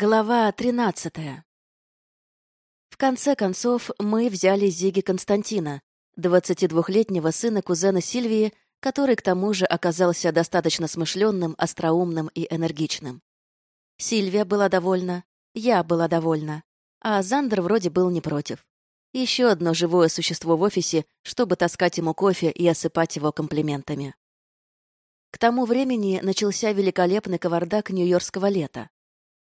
Глава 13. В конце концов, мы взяли Зиги Константина, 22-летнего сына кузена Сильвии, который к тому же оказался достаточно смышленным, остроумным и энергичным. Сильвия была довольна, я была довольна, а Зандер вроде был не против. Еще одно живое существо в офисе, чтобы таскать ему кофе и осыпать его комплиментами. К тому времени начался великолепный кавардак нью-йоркского лета.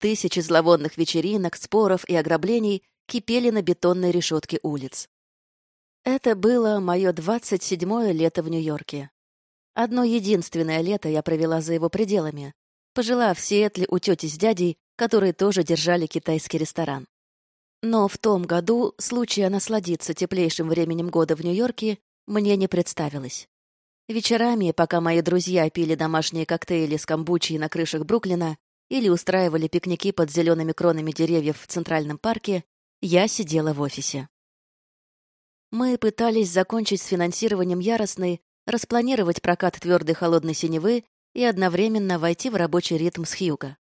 Тысячи зловонных вечеринок, споров и ограблений кипели на бетонной решетке улиц. Это было мое 27-е лето в Нью-Йорке. Одно единственное лето я провела за его пределами, пожила в Сиэтле у тети с дядей, которые тоже держали китайский ресторан. Но в том году случая насладиться теплейшим временем года в Нью-Йорке мне не представилось. Вечерами, пока мои друзья пили домашние коктейли с камбучей на крышах Бруклина, или устраивали пикники под зелеными кронами деревьев в Центральном парке, я сидела в офисе. Мы пытались закончить с финансированием яростной, распланировать прокат твердой холодной синевы и одновременно войти в рабочий ритм с Хьюга.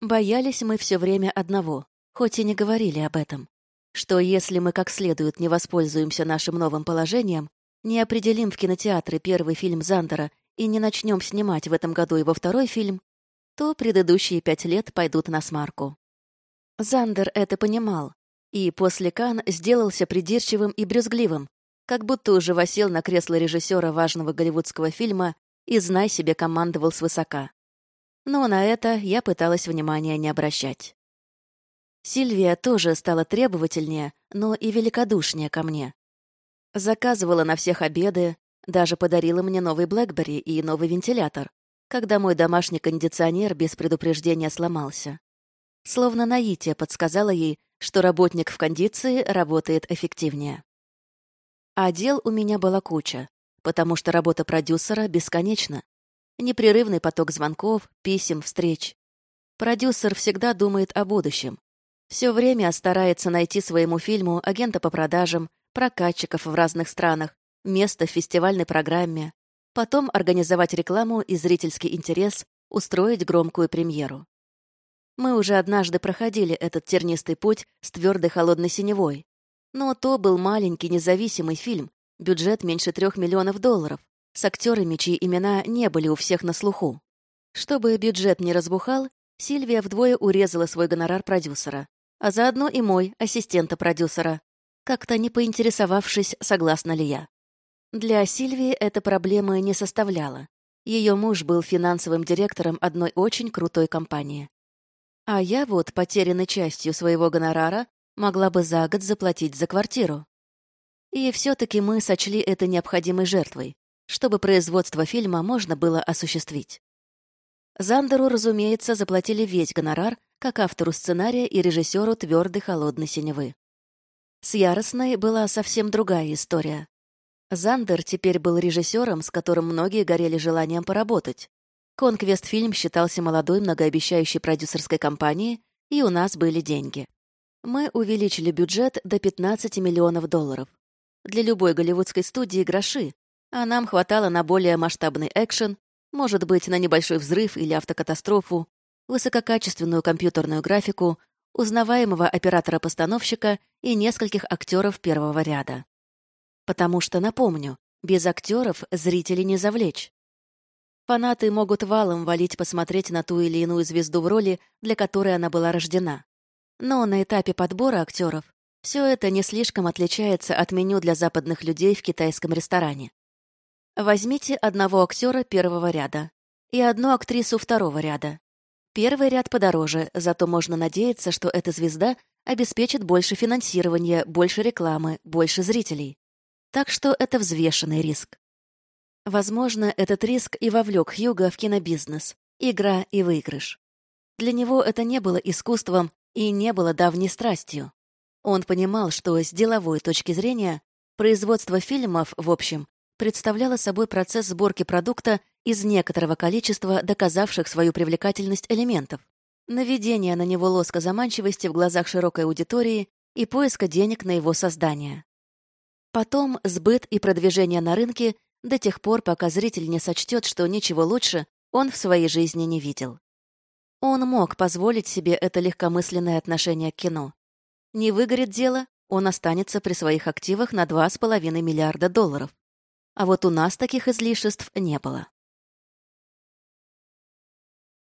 Боялись мы все время одного, хоть и не говорили об этом, что если мы как следует не воспользуемся нашим новым положением, не определим в кинотеатре первый фильм Зандера и не начнем снимать в этом году его второй фильм, то предыдущие пять лет пойдут на смарку. Зандер это понимал, и после Кан сделался придирчивым и брюзгливым, как будто уже восел на кресло режиссера важного голливудского фильма и, знай себе, командовал свысока. Но на это я пыталась внимания не обращать. Сильвия тоже стала требовательнее, но и великодушнее ко мне. Заказывала на всех обеды, даже подарила мне новый Блэкбери и новый вентилятор, когда мой домашний кондиционер без предупреждения сломался. Словно наитие подсказала ей, что работник в кондиции работает эффективнее. А дел у меня была куча, потому что работа продюсера бесконечна. Непрерывный поток звонков, писем, встреч. Продюсер всегда думает о будущем. Все время старается найти своему фильму агента по продажам, прокатчиков в разных странах, место в фестивальной программе, потом организовать рекламу и зрительский интерес, устроить громкую премьеру. Мы уже однажды проходили этот тернистый путь с твердой холодной синевой. Но то был маленький независимый фильм, бюджет меньше трех миллионов долларов, с актерами, чьи имена не были у всех на слуху. Чтобы бюджет не разбухал, Сильвия вдвое урезала свой гонорар продюсера, а заодно и мой, ассистента продюсера, как-то не поинтересовавшись, согласна ли я. Для Сильвии эта проблема не составляла. Ее муж был финансовым директором одной очень крутой компании. А я вот, потерянной частью своего гонорара, могла бы за год заплатить за квартиру. И все-таки мы сочли это необходимой жертвой, чтобы производство фильма можно было осуществить. Зандеру, разумеется, заплатили весь гонорар, как автору сценария и режиссеру твердой холодной синевы. С Яростной была совсем другая история. Зандер теперь был режиссером, с которым многие горели желанием поработать. Конквест фильм считался молодой многообещающей продюсерской компанией, и у нас были деньги. Мы увеличили бюджет до 15 миллионов долларов. Для любой голливудской студии гроши, а нам хватало на более масштабный экшен, может быть, на небольшой взрыв или автокатастрофу, высококачественную компьютерную графику, узнаваемого оператора-постановщика и нескольких актеров первого ряда. Потому что, напомню, без актеров зрителей не завлечь. Фанаты могут валом валить посмотреть на ту или иную звезду в роли, для которой она была рождена. Но на этапе подбора актеров все это не слишком отличается от меню для западных людей в китайском ресторане. Возьмите одного актера первого ряда и одну актрису второго ряда. Первый ряд подороже, зато можно надеяться, что эта звезда обеспечит больше финансирования, больше рекламы, больше зрителей. Так что это взвешенный риск. Возможно, этот риск и вовлек Хьюга в кинобизнес. Игра и выигрыш. Для него это не было искусством и не было давней страстью. Он понимал, что с деловой точки зрения производство фильмов, в общем, представляло собой процесс сборки продукта из некоторого количества доказавших свою привлекательность элементов, наведения на него лоска заманчивости в глазах широкой аудитории и поиска денег на его создание. Потом сбыт и продвижение на рынке до тех пор, пока зритель не сочтет, что ничего лучше он в своей жизни не видел. Он мог позволить себе это легкомысленное отношение к кино. Не выгорит дело, он останется при своих активах на 2,5 миллиарда долларов. А вот у нас таких излишеств не было.